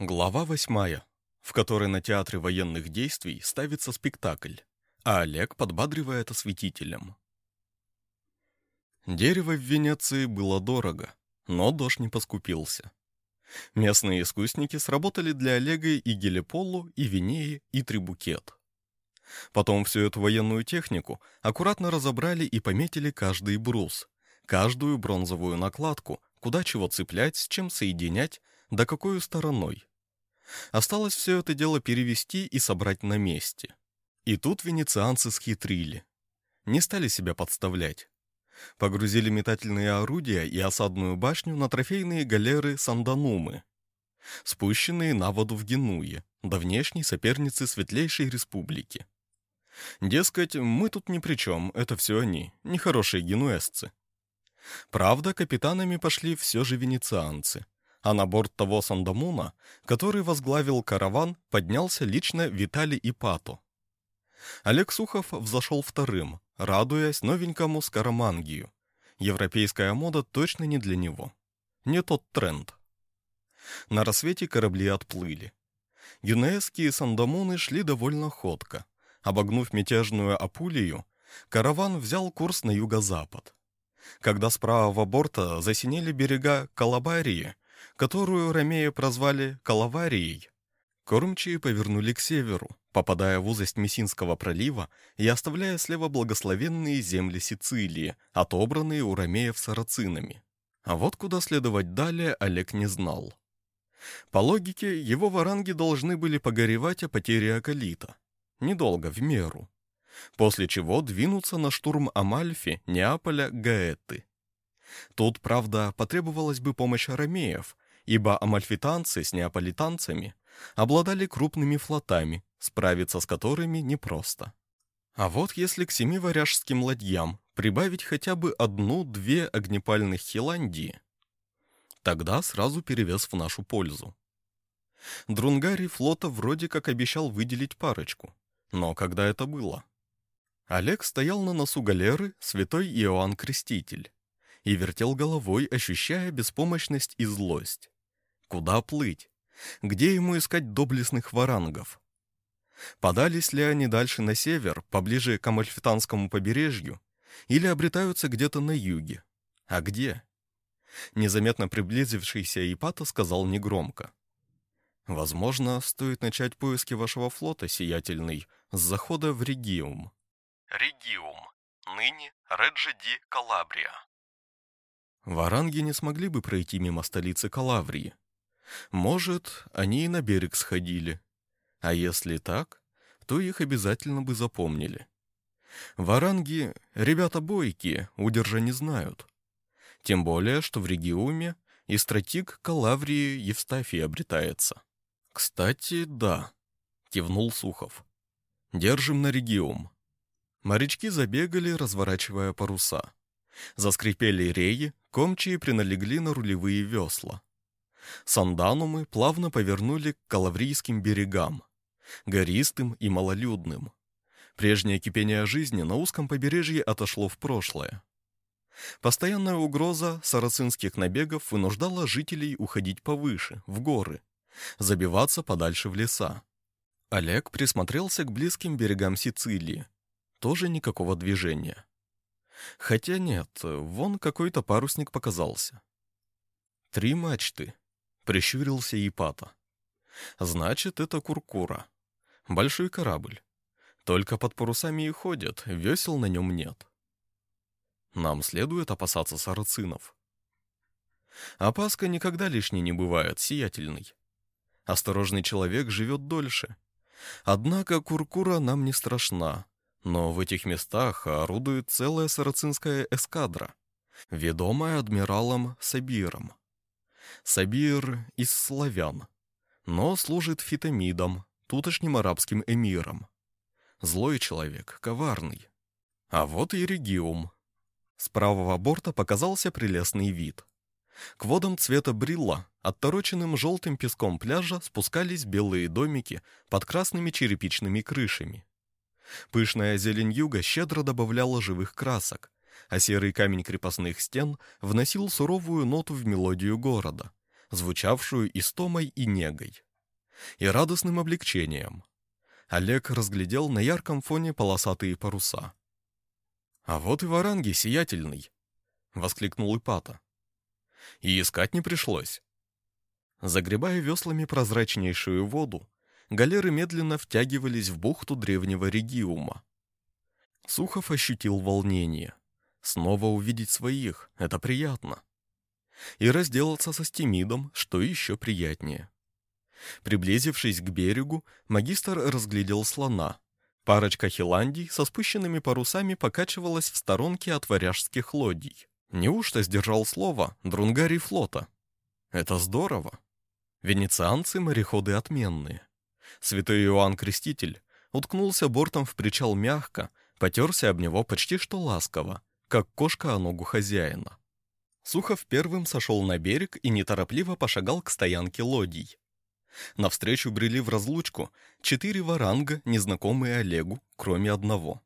Глава восьмая, в которой на театре военных действий ставится спектакль, а Олег подбадривает осветителем. Дерево в Венеции было дорого, но дождь не поскупился. Местные искусники сработали для Олега и Гелеполу, и Винеи, и Трибукет. Потом всю эту военную технику аккуратно разобрали и пометили каждый брус, каждую бронзовую накладку, куда чего цеплять, с чем соединять, да какой стороной. Осталось все это дело перевести и собрать на месте. И тут венецианцы схитрили. Не стали себя подставлять. Погрузили метательные орудия и осадную башню на трофейные галеры Санданумы, спущенные на воду в Генуе, до внешней соперницы Светлейшей Республики. Дескать, мы тут ни при чем, это все они, нехорошие генуэзцы. Правда, капитанами пошли все же венецианцы — а на борт того Сандамуна, который возглавил караван, поднялся лично Виталий Ипату. Олег Сухов взошел вторым, радуясь новенькому скоромангию. Европейская мода точно не для него. Не тот тренд. На рассвете корабли отплыли. Юнесские сандамуны шли довольно ходко. Обогнув мятежную Апулию, караван взял курс на юго-запад. Когда с правого борта засинели берега Калабарии, которую ромеи прозвали Калаварией, кормчие повернули к северу, попадая в узость Мессинского пролива и оставляя слева благословенные земли Сицилии, отобранные у ромеев сарацинами. А вот куда следовать далее Олег не знал. По логике, его варанги должны были погоревать о потере Акалита. Недолго, в меру. После чего двинуться на штурм Амальфи, Неаполя, Гаэты. Тут, правда, потребовалась бы помощь ромеев, ибо амальфитанцы с неаполитанцами обладали крупными флотами, справиться с которыми непросто. А вот если к семи варяжским ладьям прибавить хотя бы одну-две огнепальных Хиландии, тогда сразу перевес в нашу пользу. Друнгари флота вроде как обещал выделить парочку, но когда это было? Олег стоял на носу галеры святой Иоанн Креститель и вертел головой, ощущая беспомощность и злость. Куда плыть? Где ему искать доблестных варангов? Подались ли они дальше на север, поближе к Амальфитанскому побережью, или обретаются где-то на юге? А где? Незаметно приблизившийся Ипата сказал негромко. «Возможно, стоит начать поиски вашего флота, сиятельный, с захода в Региум». Региум. Ныне Реджи-ди Калабрия. Варанги не смогли бы пройти мимо столицы Калаврии. Может, они и на берег сходили. А если так, то их обязательно бы запомнили. Варанги — ребята бойкие, удержа не знают. Тем более, что в региуме и стратик Калаврии Евстафий обретается. «Кстати, да», — кивнул Сухов. «Держим на региум». Морячки забегали, разворачивая паруса. Заскрипели реи, Комчие приналегли на рулевые весла. Санданумы плавно повернули к Калаврийским берегам, гористым и малолюдным. Прежнее кипение жизни на узком побережье отошло в прошлое. Постоянная угроза сарацинских набегов вынуждала жителей уходить повыше, в горы, забиваться подальше в леса. Олег присмотрелся к близким берегам Сицилии. Тоже никакого движения. Хотя нет, вон какой-то парусник показался. Три мачты, прищурился Ипата. Значит, это Куркура. Большой корабль. Только под парусами и ходят, весел на нем нет. Нам следует опасаться сарацинов. Опаска никогда лишней не бывает, сиятельный. Осторожный человек живет дольше. Однако Куркура нам не страшна, но в этих местах орудует целая сарацинская эскадра, ведомая адмиралом Сабиром. Сабир из славян, но служит фитомидом, тутошним арабским эмиром. Злой человек, коварный. А вот и региум. С правого борта показался прелестный вид. К водам цвета брилла, оттороченным желтым песком пляжа, спускались белые домики под красными черепичными крышами. Пышная зелень юга щедро добавляла живых красок, а серый камень крепостных стен вносил суровую ноту в мелодию города, звучавшую истомой и негой. и радостным облегчением. Олег разглядел на ярком фоне полосатые паруса. «А вот и варанги сиятельный!» — воскликнул Ипата. «И искать не пришлось». Загребая веслами прозрачнейшую воду, галеры медленно втягивались в бухту древнего региума. Сухов ощутил волнение. Снова увидеть своих — это приятно. И разделаться со Стемидом, что еще приятнее. Приблизившись к берегу, магистр разглядел слона. Парочка хиландий со спущенными парусами покачивалась в сторонке от варяжских лодий. Неужто сдержал слово Друнгарий флота? Это здорово. Венецианцы мореходы отменные. Святой Иоанн Креститель уткнулся бортом в причал мягко, потерся об него почти что ласково, как кошка о ногу хозяина. Сухов первым сошел на берег и неторопливо пошагал к стоянке лодий. Навстречу брели в разлучку четыре варанга, незнакомые Олегу, кроме одного.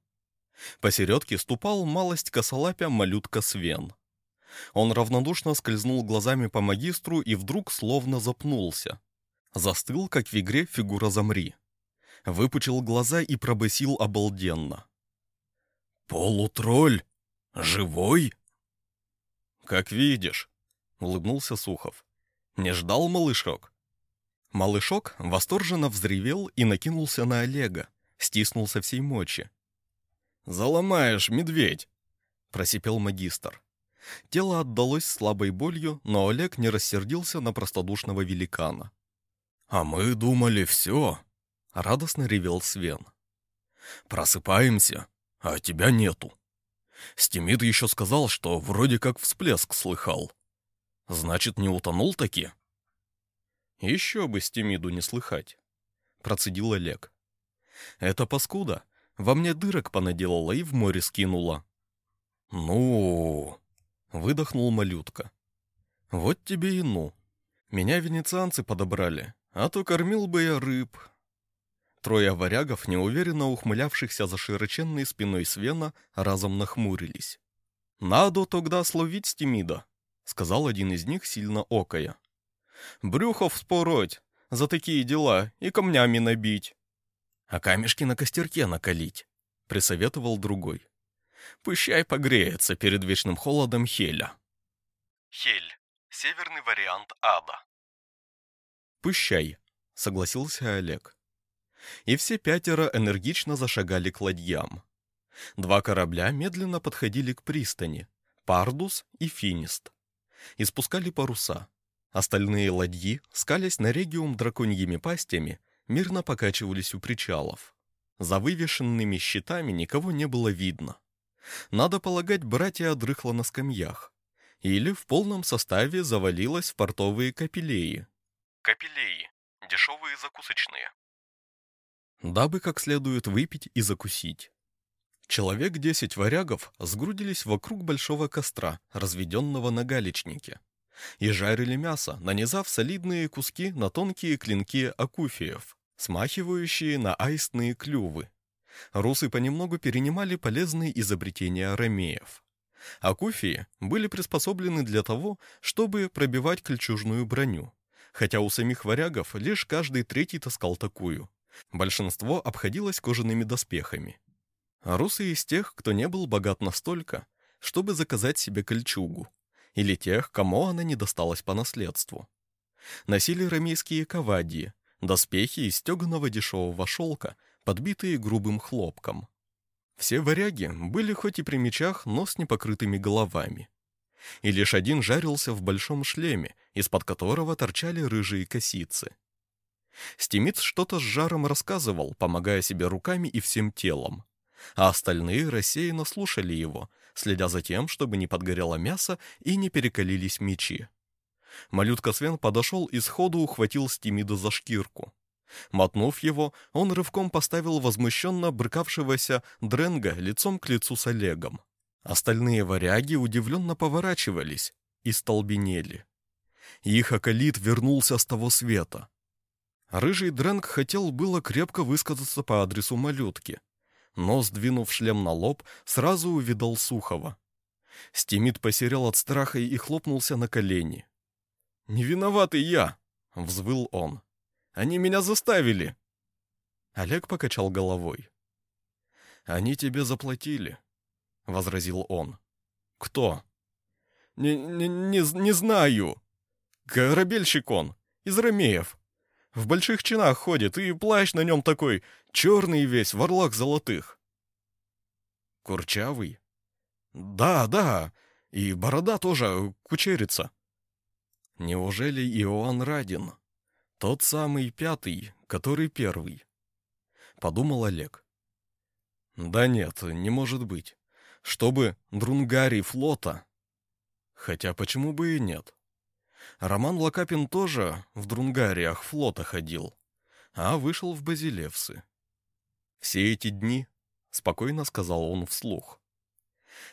Посередке ступал малость косолапя малютка Свен. Он равнодушно скользнул глазами по магистру и вдруг словно запнулся. Застыл, как в игре фигура «Замри». Выпучил глаза и пробасил обалденно. «Полутролль? Живой?» «Как видишь», — улыбнулся Сухов. «Не ждал малышок?» Малышок восторженно взревел и накинулся на Олега, стиснулся всей мочи. «Заломаешь, медведь!» — просипел магистр. Тело отдалось слабой болью, но Олег не рассердился на простодушного великана. «А мы думали, все!» — радостно ревел Свен. «Просыпаемся, а тебя нету. Стимит еще сказал, что вроде как всплеск слыхал. Значит, не утонул таки?» Еще бы Стемиду не слыхать, процедил Олег. Эта паскуда во мне дырок понаделала и в море скинула. Ну, выдохнул малютка. Вот тебе и ну. Меня венецианцы подобрали, а то кормил бы я рыб. Трое варягов, неуверенно ухмылявшихся за широченной спиной Свена, разом нахмурились. «Надо тогда словить Стемида», — сказал один из них, сильно окая. Брюхо вспороть за такие дела и камнями набить. А камешки на костерке накалить, присоветовал другой. Пущай погреется перед вечным холодом Хеля. Хель. Северный вариант ада. Пущай, согласился Олег. И все пятеро энергично зашагали к ладьям. Два корабля медленно подходили к пристани, Пардус и Финист, и спускали паруса. Остальные ладьи, скалясь на региум драконьими пастями, мирно покачивались у причалов. За вывешенными щитами никого не было видно. Надо полагать, братья дрыхло на скамьях. Или в полном составе завалилось в портовые капеллеи. Капеллеи. Дешевые закусочные. Дабы как следует выпить и закусить. Человек десять варягов сгрудились вокруг большого костра, разведенного на галечнике и жарили мясо, нанизав солидные куски на тонкие клинки акуфиев, смахивающие на аистные клювы. Русы понемногу перенимали полезные изобретения ромеев. Акуфии были приспособлены для того, чтобы пробивать кольчужную броню, хотя у самих варягов лишь каждый третий таскал такую. Большинство обходилось кожаными доспехами. А русы из тех, кто не был богат настолько, чтобы заказать себе кольчугу или тех, кому она не досталась по наследству. Носили рамейские кавадии, доспехи из стеганого дешевого шелка, подбитые грубым хлопком. Все варяги были хоть и при мечах, но с непокрытыми головами. И лишь один жарился в большом шлеме, из-под которого торчали рыжие косицы. Стимиц что-то с жаром рассказывал, помогая себе руками и всем телом, а остальные рассеянно слушали его, следя за тем, чтобы не подгорело мясо и не перекалились мечи. Малютка Свен подошел и сходу ухватил Стимида за шкирку. Мотнув его, он рывком поставил возмущенно брыкавшегося Дренга лицом к лицу с Олегом. Остальные варяги удивленно поворачивались и столбенели. Их околит вернулся с того света. Рыжий Дренг хотел было крепко высказаться по адресу малютки, но, сдвинув шлем на лоб, сразу увидал Сухова. Стимит посерел от страха и хлопнулся на колени. «Не виноватый я!» — взвыл он. Они меня заставили!» Олег покачал головой. «Они тебе заплатили», — возразил он. «Кто?» «Не, не, не, не знаю. Корабельщик он, из Ромеев. В больших чинах ходит, и плащ на нем такой, черный весь, в орлах золотых». «Курчавый?» «Да, да, и борода тоже кучерится». «Неужели Иоанн Радин? Тот самый пятый, который первый?» Подумал Олег. «Да нет, не может быть. Чтобы Друнгарий флота...» Хотя почему бы и нет? Роман Лакапин тоже в Друнгариях флота ходил, а вышел в Базилевсы. Все эти дни, спокойно сказал он вслух,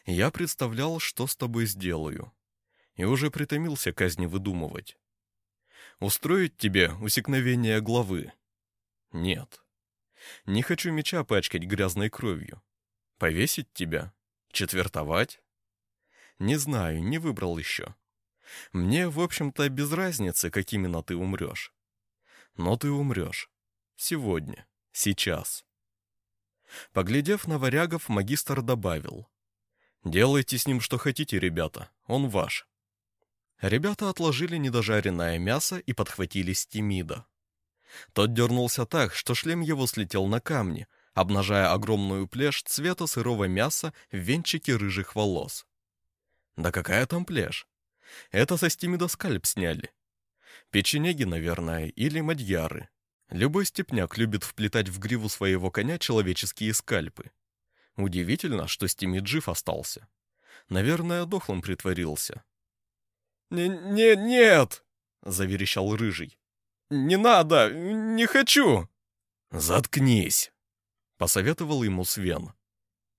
я представлял, что с тобой сделаю, и уже притомился казни выдумывать. Устроить тебе усекновение главы? Нет. Не хочу меча пачкать грязной кровью. Повесить тебя? Четвертовать? Не знаю, не выбрал еще. Мне, в общем-то, без разницы, как именно ты умрешь. Но ты умрешь. Сегодня. Сейчас. Поглядев на варягов, магистр добавил. «Делайте с ним что хотите, ребята. Он ваш». Ребята отложили недожаренное мясо и подхватили стимида. Тот дернулся так, что шлем его слетел на камни, обнажая огромную плешь цвета сырого мяса в венчике рыжих волос. Да какая там плешь? Это со стимида скальп сняли. Печенеги, наверное, или мадьяры. Любой степняк любит вплетать в гриву своего коня человеческие скальпы. Удивительно, что стимид жив остался. Наверное, дохлым притворился. «Не, не, нет!» — заверещал Рыжий. «Не надо! Не хочу!» «Заткнись!» — посоветовал ему Свен.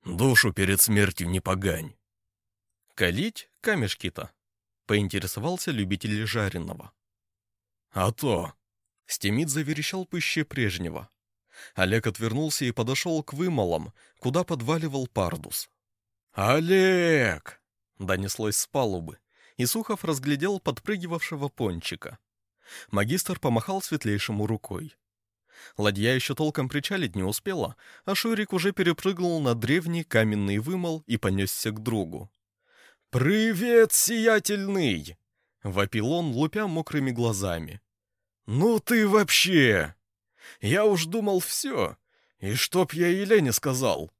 «Душу перед смертью не погань!» «Калить камешки-то?» — поинтересовался любитель жареного. «А то!» — Стемид заверещал пуще прежнего. Олег отвернулся и подошел к вымолам, куда подваливал пардус. «Олег!» — донеслось с палубы, и Сухов разглядел подпрыгивавшего пончика. Магистр помахал светлейшему рукой. Ладья еще толком причалить не успела, а Шурик уже перепрыгнул на древний каменный вымол и понесся к другу. «Привет, сиятельный!» — вопил он, лупя мокрыми глазами. «Ну ты вообще! Я уж думал все, и чтоб я Елене сказал!»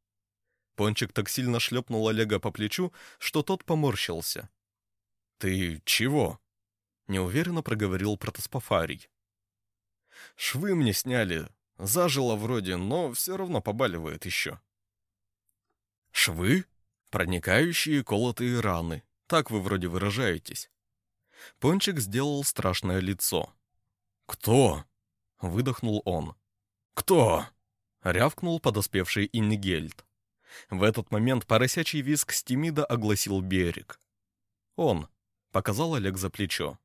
Пончик так сильно шлепнул Олега по плечу, что тот поморщился. «Ты чего?» неуверенно проговорил протоспофарий. Швы мне сняли. Зажило вроде, но все равно побаливает еще. Швы? Проникающие колотые раны. Так вы вроде выражаетесь. Пончик сделал страшное лицо. «Кто?» — выдохнул он. «Кто?» — рявкнул подоспевший Иннигельд. В этот момент поросячий визг Стимида огласил берег. «Он», — показал Олег за плечо.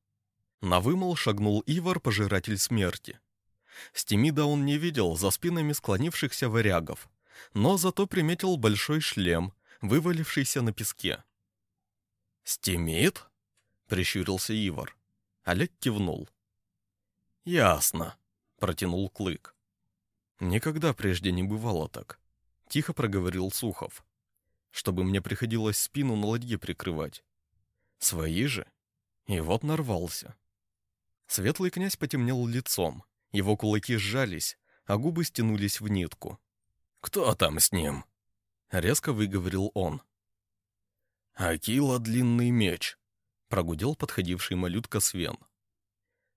На вымол шагнул Ивар, пожиратель смерти. Стимида он не видел за спинами склонившихся варягов, но зато приметил большой шлем, вывалившийся на песке. «Стимид?» — прищурился Ивар. Олег кивнул. «Ясно», — протянул Клык. «Никогда прежде не бывало так», — тихо проговорил Сухов. «Чтобы мне приходилось спину на ладье прикрывать. Свои же? И вот нарвался». Светлый князь потемнел лицом, его кулаки сжались, а губы стянулись в нитку. «Кто там с ним?» — резко выговорил он. «Акила длинный меч», — прогудел подходивший малютка Свен.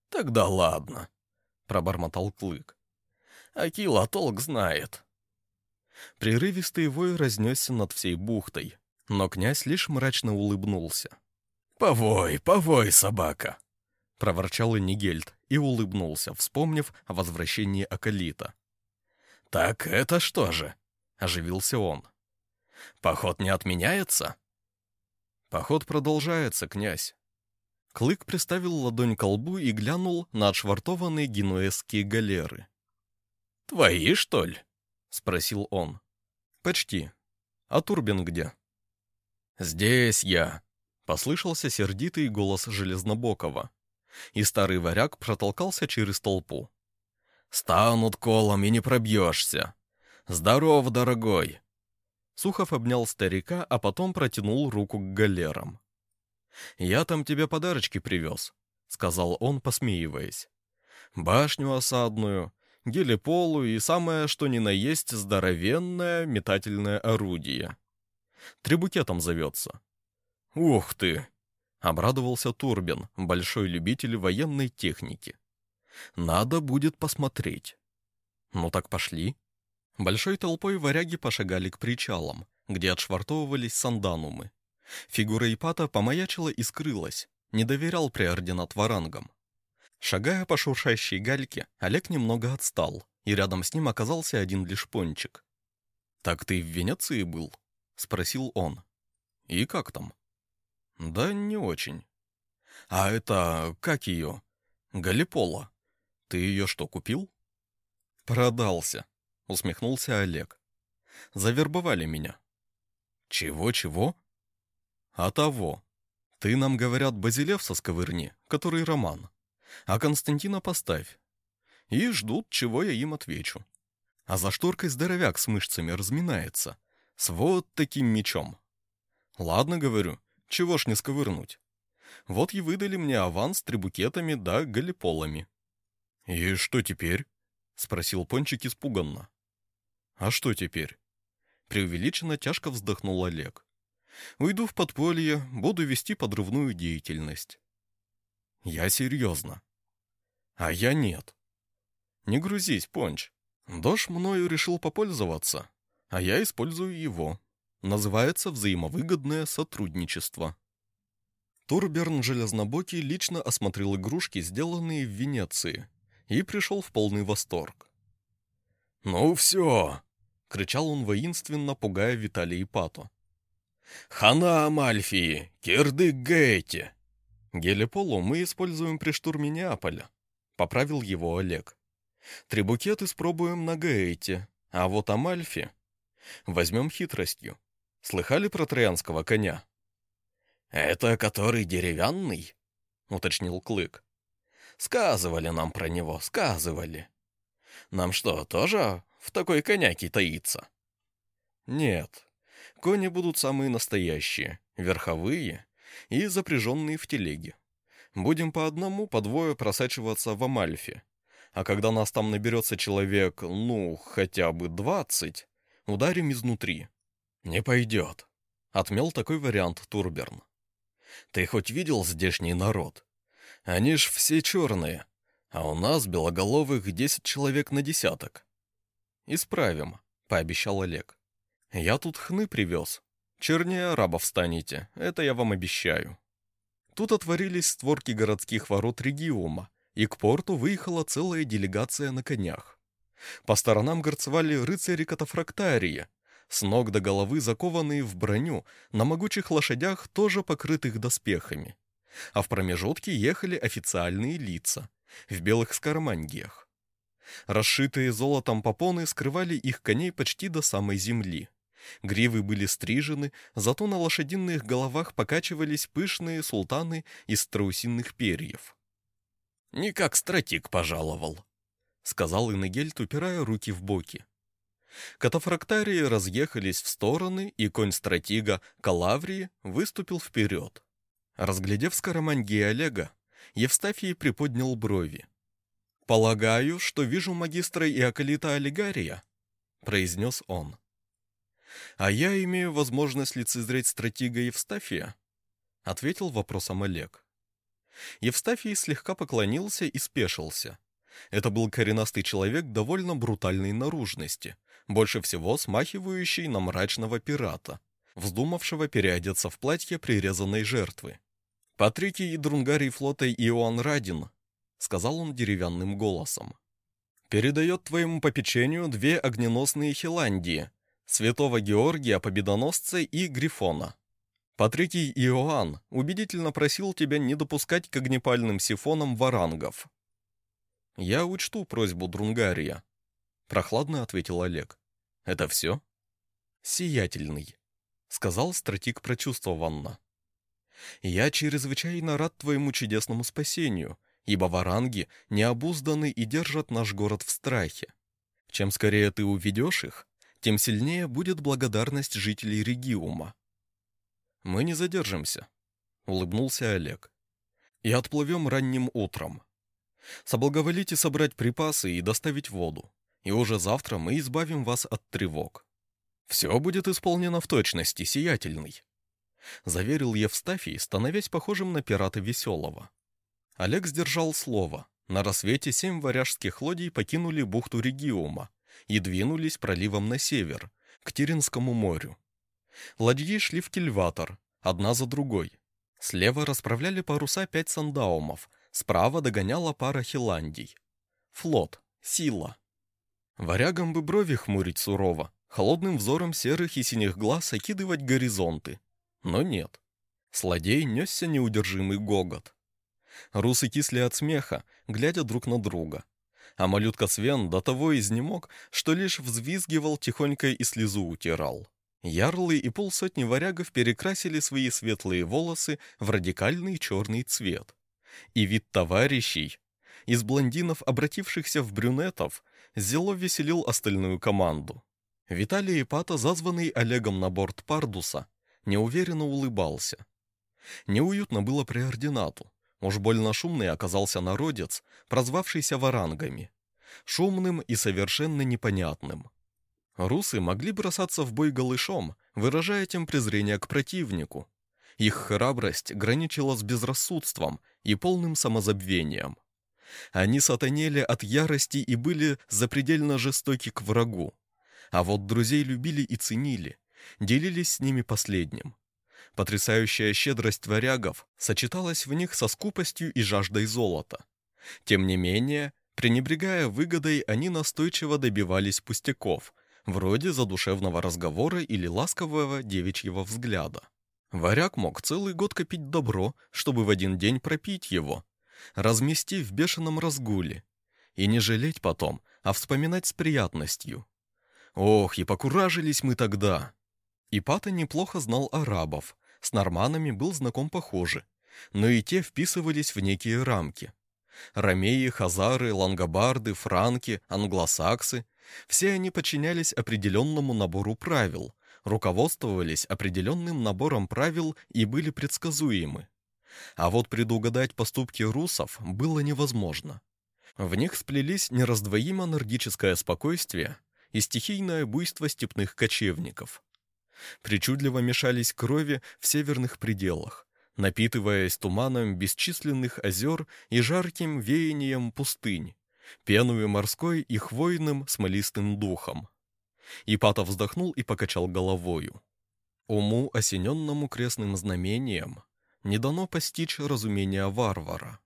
«Тогда ладно», — пробормотал Клык. «Акила толк знает». Прерывистый вой разнесся над всей бухтой, но князь лишь мрачно улыбнулся. «Повой, повой, собака!» — проворчал Нигельд и улыбнулся, вспомнив о возвращении Акалита. «Так это что же?» — оживился он. «Поход не отменяется?» «Поход продолжается, князь». Клык приставил ладонь к лбу и глянул на отшвартованные генуэзские галеры. «Твои, что ли?» — спросил он. «Почти. А Турбин где?» «Здесь я», — послышался сердитый голос Железнобокова и старый варяг протолкался через толпу. Станут колом и не пробьешься. Здоров, дорогой!» Сухов обнял старика, а потом протянул руку к галерам. «Я там тебе подарочки привез», — сказал он, посмеиваясь. «Башню осадную, гелиполу и самое что ни на есть здоровенное метательное орудие. Требукетом зовется». «Ух ты!» — обрадовался Турбин, большой любитель военной техники. «Надо будет посмотреть». «Ну так пошли». Большой толпой варяги пошагали к причалам, где отшвартовывались санданумы. Фигура Ипата помаячила и скрылась, не доверял преординат варангам. Шагая по шуршащей гальке, Олег немного отстал, и рядом с ним оказался один лишь пончик. «Так ты в Венеции был?» — спросил он. «И как там?» «Да не очень». «А это... как ее?» «Галипола. Ты ее что, купил?» «Продался», усмехнулся Олег. Завербовали меня. Чего-чего? А того. Ты нам, говорят, Базилев со сковырни, который роман. А Константина поставь. И ждут, чего я им отвечу. А за шторкой здоровяк с мышцами разминается. С вот таким мечом. Ладно, говорю, чего ж не сковырнуть. Вот и выдали мне аванс трибукетами да галиполами. «И что теперь?» — спросил Пончик испуганно. А что теперь? Преувеличенно тяжко вздохнул Олег. Уйду в подполье, буду вести подрывную деятельность. Я серьезно. А я нет. Не грузись, Понч. Дош мною решил попользоваться, а я использую его. Называется взаимовыгодное сотрудничество. Турберн Железнобокий лично осмотрел игрушки, сделанные в Венеции, и пришел в полный восторг. «Ну все, — кричал он воинственно, пугая Виталия и Пату. «Хана Амальфии! Кирдык Гейти!» «Гелиполу мы используем при штурме Неаполя», — поправил его Олег. «Трибукет испробуем на Гейте, а вот Амальфи возьмем хитростью. Слыхали про троянского коня?» «Это который деревянный?» — уточнил Клык. «Сказывали нам про него, сказывали. Нам что, тоже в такой коняке таится? Нет, кони будут самые настоящие, верховые и запряженные в телеге. Будем по одному, по двое просачиваться в Амальфе. А когда нас там наберется человек, ну, хотя бы двадцать, ударим изнутри. Не пойдет. Отмел такой вариант Турберн. Ты хоть видел здешний народ? Они ж все черные, а у нас белоголовых десять человек на десяток. «Исправим», — пообещал Олег. «Я тут хны привез. Чернее арабов станете, это я вам обещаю». Тут отворились створки городских ворот Региума, и к порту выехала целая делегация на конях. По сторонам горцевали рыцари катафрактарии, с ног до головы закованные в броню, на могучих лошадях, тоже покрытых доспехами. А в промежутке ехали официальные лица, в белых скоромангиях. Расшитые золотом попоны скрывали их коней почти до самой земли. Гривы были стрижены, зато на лошадиных головах покачивались пышные султаны из страусиных перьев. «Не как стратик пожаловал», — сказал Иннегельт, упирая руки в боки. Катафрактарии разъехались в стороны, и конь стратега Калаврии выступил вперед. Разглядев скороманьги Олега, Евстафий приподнял брови. «Полагаю, что вижу магистра Иоколита Олигария», — произнес он. «А я имею возможность лицезреть стратега Евстафия?» — ответил вопросом Олег. Евстафий слегка поклонился и спешился. Это был коренастый человек довольно брутальной наружности, больше всего смахивающий на мрачного пирата, вздумавшего переодеться в платье прирезанной жертвы. Патрикий и Друнгарий флота Иоанн Радин — сказал он деревянным голосом. «Передает твоему попечению две огненосные Хиландии, Святого Георгия Победоносца и Грифона. Патрикий Иоанн убедительно просил тебя не допускать к огнепальным сифонам варангов». «Я учту просьбу Друнгария», — прохладно ответил Олег. «Это все?» «Сиятельный», — сказал стратик прочувствованно. «Я чрезвычайно рад твоему чудесному спасению» ибо варанги необузданы и держат наш город в страхе. Чем скорее ты уведешь их, тем сильнее будет благодарность жителей Региума. Мы не задержимся, улыбнулся Олег. И отплывем ранним утром. Соблаговолите собрать припасы и доставить воду, и уже завтра мы избавим вас от тревог. Все будет исполнено в точности, сиятельный. Заверил Евстафий, становясь похожим на пирата Веселого. Олег сдержал слово. На рассвете семь варяжских лодий покинули бухту Региума и двинулись проливом на север, к Тиринскому морю. Ладьи шли в кильватор, одна за другой. Слева расправляли паруса пять сандаумов, справа догоняла пара хиландий. Флот, сила. Варягам бы брови хмурить сурово, холодным взором серых и синих глаз окидывать горизонты. Но нет. Сладей несся неудержимый гогот. Русы кисли от смеха, глядя друг на друга. А малютка Свен до того изнемог, что лишь взвизгивал тихонько и слезу утирал. Ярлы и полсотни варягов перекрасили свои светлые волосы в радикальный черный цвет. И вид товарищей, из блондинов, обратившихся в брюнетов, зело веселил остальную команду. Виталий Ипата, зазванный Олегом на борт Пардуса, неуверенно улыбался. Неуютно было при ординату. Уж больно шумный оказался народец, прозвавшийся варангами. Шумным и совершенно непонятным. Русы могли бросаться в бой голышом, выражая тем презрение к противнику. Их храбрость граничила с безрассудством и полным самозабвением. Они сатанели от ярости и были запредельно жестоки к врагу. А вот друзей любили и ценили, делились с ними последним. Потрясающая щедрость варягов сочеталась в них со скупостью и жаждой золота. Тем не менее, пренебрегая выгодой, они настойчиво добивались пустяков, вроде задушевного разговора или ласкового девичьего взгляда. Варяг мог целый год копить добро, чтобы в один день пропить его, размести в бешеном разгуле, и не жалеть потом, а вспоминать с приятностью. Ох, и покуражились мы тогда! Ипата неплохо знал арабов, с норманами был знаком похоже, но и те вписывались в некие рамки. Ромеи, хазары, лангобарды, франки, англосаксы – все они подчинялись определенному набору правил, руководствовались определенным набором правил и были предсказуемы. А вот предугадать поступки русов было невозможно. В них сплелись нераздвоимо нордическое спокойствие и стихийное буйство степных кочевников. Причудливо мешались крови в северных пределах, напитываясь туманом бесчисленных озер и жарким веянием пустынь, пеною морской и хвойным смолистым духом. Ипатов вздохнул и покачал головою. Уму, осененному крестным знамением, не дано постичь разумения варвара.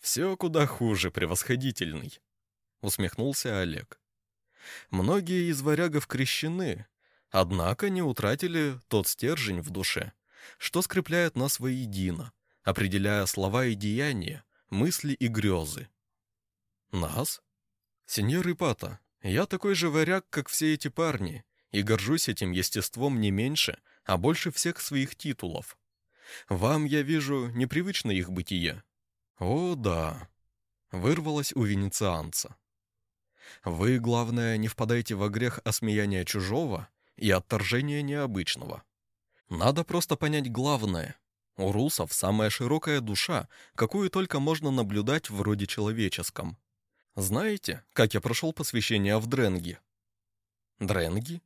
«Все куда хуже, превосходительный», — усмехнулся Олег. «Многие из варягов крещены, Однако не утратили тот стержень в душе, что скрепляет нас воедино, определяя слова и деяния, мысли и грезы. Нас? Сеньор Ипата, я такой же варяг, как все эти парни, и горжусь этим естеством не меньше, а больше всех своих титулов. Вам, я вижу, непривычно их бытие. О, да, вырвалось у венецианца. Вы, главное, не впадайте во грех осмеяния чужого и отторжение необычного. Надо просто понять главное. У русов самая широкая душа, какую только можно наблюдать в роде человеческом. Знаете, как я прошел посвящение в Дренги? Дренги?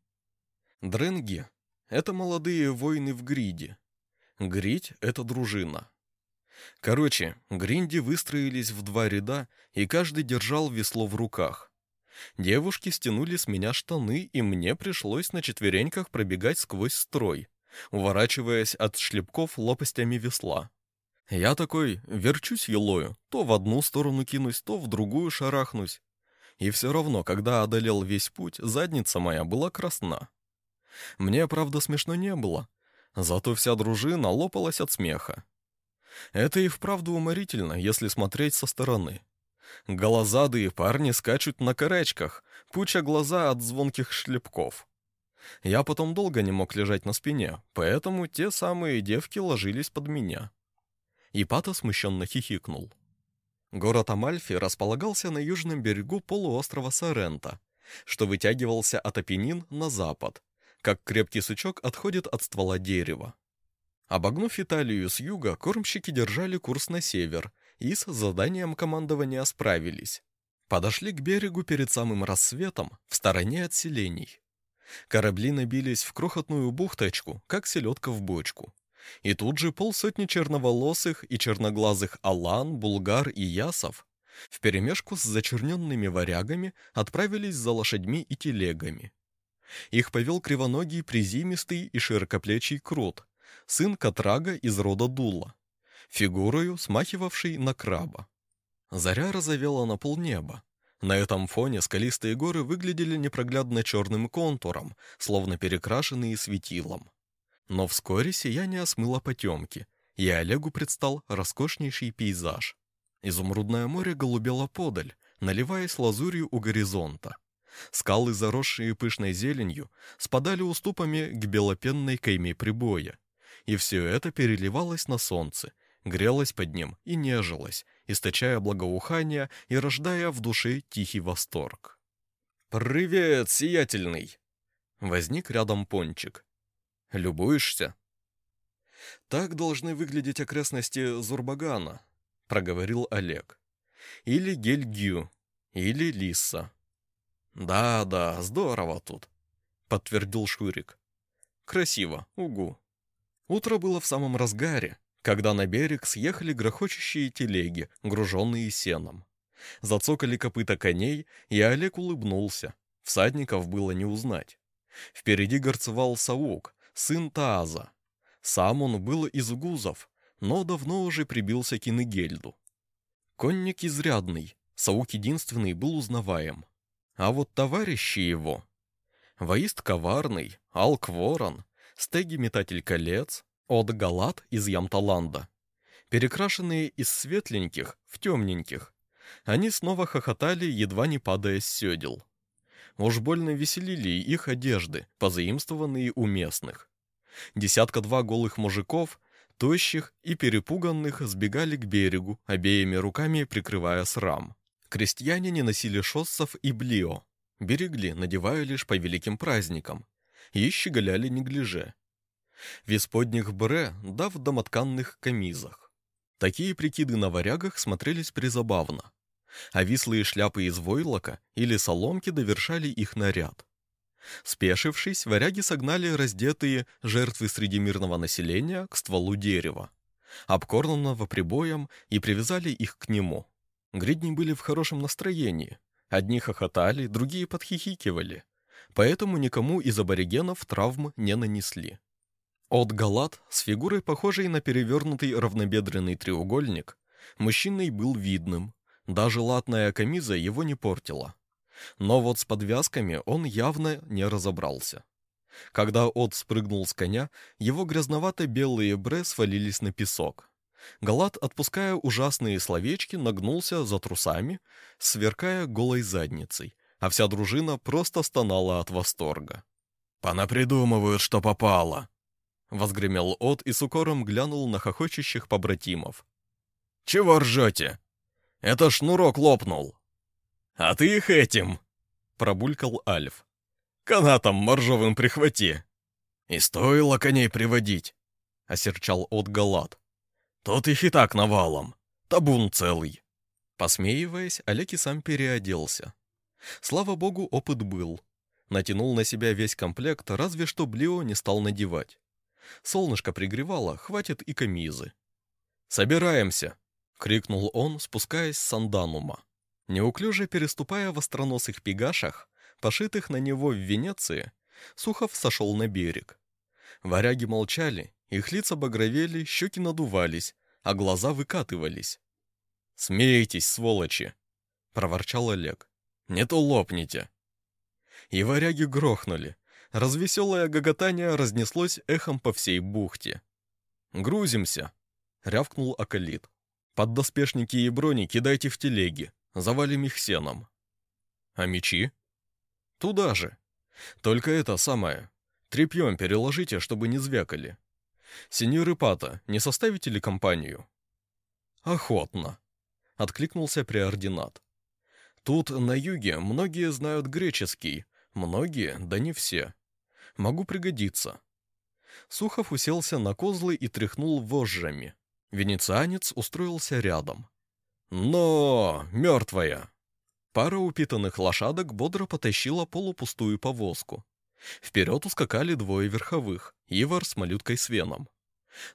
Дренги — это молодые воины в гриде. Гридь — это дружина. Короче, гринди выстроились в два ряда, и каждый держал весло в руках. Девушки стянули с меня штаны, и мне пришлось на четвереньках пробегать сквозь строй, уворачиваясь от шлепков лопастями весла. Я такой верчусь елою, то в одну сторону кинусь, то в другую шарахнусь. И все равно, когда одолел весь путь, задница моя была красна. Мне, правда, смешно не было, зато вся дружина лопалась от смеха. Это и вправду уморительно, если смотреть со стороны. Голозадые парни скачут на карачках, пуча глаза от звонких шлепков. Я потом долго не мог лежать на спине, поэтому те самые девки ложились под меня. И Пата смущенно хихикнул. Город Амальфи располагался на южном берегу полуострова Сорента, что вытягивался от Апеннин на запад, как крепкий сучок отходит от ствола дерева. Обогнув Италию с юга, кормщики держали курс на север и с заданием командования справились. Подошли к берегу перед самым рассветом, в стороне от селений. Корабли набились в крохотную бухточку, как селедка в бочку. И тут же полсотни черноволосых и черноглазых алан, булгар и ясов вперемешку с зачерненными варягами отправились за лошадьми и телегами. Их повел кривоногий, призимистый и широкоплечий крут, сын Катрага из рода Дула, фигурою, смахивавший на краба. Заря разовела на полнеба. На этом фоне скалистые горы выглядели непроглядно черным контуром, словно перекрашенные светилом. Но вскоре сияние смыло потемки, и Олегу предстал роскошнейший пейзаж. Изумрудное море голубело подаль, наливаясь лазурью у горизонта. Скалы, заросшие пышной зеленью, спадали уступами к белопенной кайме прибоя. И все это переливалось на солнце, грелось под ним и нежилось, источая благоухание и рождая в душе тихий восторг. «Привет, сиятельный!» Возник рядом пончик. «Любуешься?» «Так должны выглядеть окрестности Зурбагана», — проговорил Олег. «Или Гельгю, или Лиса». «Да-да, здорово тут», — подтвердил Шурик. «Красиво, угу». Утро было в самом разгаре, когда на берег съехали грохочущие телеги, груженные сеном. Зацокали копыта коней, и Олег улыбнулся. Всадников было не узнать. Впереди горцевал Саук, сын Тааза. Сам он был из гузов, но давно уже прибился к Инегельду. Конник изрядный, Саук единственный был узнаваем. А вот товарищи его... Воист коварный, Алк Ворон, Стеги Метатель Колец, от Галат из Ямталанда. Перекрашенные из светленьких в темненьких. Они снова хохотали, едва не падая с седел. Уж больно веселили их одежды, позаимствованные у местных. Десятка-два голых мужиков, тощих и перепуганных, сбегали к берегу, обеими руками прикрывая срам. Крестьяне не носили шоссов и блио, берегли, надевая лишь по великим праздникам, и щеголяли неглиже в исподних бре да в домотканных камизах. Такие прикиды на варягах смотрелись призабавно, а вислые шляпы из войлока или соломки довершали их наряд. Спешившись, варяги согнали раздетые жертвы среди мирного населения к стволу дерева, обкорнанного прибоем, и привязали их к нему. Гридни были в хорошем настроении. Одни хохотали, другие подхихикивали. Поэтому никому из аборигенов травм не нанесли. От Галат, с фигурой, похожей на перевернутый равнобедренный треугольник, мужчиной был видным, даже латная камиза его не портила. Но вот с подвязками он явно не разобрался. Когда От спрыгнул с коня, его грязновато-белые бре свалились на песок. Галат, отпуская ужасные словечки, нагнулся за трусами, сверкая голой задницей, а вся дружина просто стонала от восторга. «Понапридумывают, что попало!» Возгремел От и с укором глянул на хохочущих побратимов. «Чего ржете? Это шнурок лопнул!» «А ты их этим!» Пробулькал Альф. «Канатом моржовым прихвати!» «И стоило коней приводить!» Осерчал От Галат. «Тот их и так навалом! Табун целый!» Посмеиваясь, Олег и сам переоделся. Слава богу, опыт был. Натянул на себя весь комплект, разве что Блио не стал надевать. Солнышко пригревало, хватит и камизы. «Собираемся!» — крикнул он, спускаясь с санданума. Неуклюже переступая в остроносых пегашах, пошитых на него в Венеции, Сухов сошел на берег. Варяги молчали, их лица багровели, щеки надувались, а глаза выкатывались. «Смейтесь, сволочи!» — проворчал Олег. «Не то лопните!» И варяги грохнули, Развеселое гоготание разнеслось эхом по всей бухте. «Грузимся!» — рявкнул Акалит. «Поддоспешники и брони кидайте в телеги, завалим их сеном». «А мечи?» «Туда же. Только это самое. Трепьем переложите, чтобы не звякали. Сеньоры Пата, не составите ли компанию?» «Охотно», откликнулся преординат. Тут, на юге, многие знают греческий, многие, да не все. Могу пригодиться. Сухов уселся на козлы и тряхнул вожжами. Венецианец устроился рядом. «Но! Мертвая!» Пара упитанных лошадок бодро потащила полупустую повозку. Вперед ускакали двое верховых, Ивар с малюткой Свеном.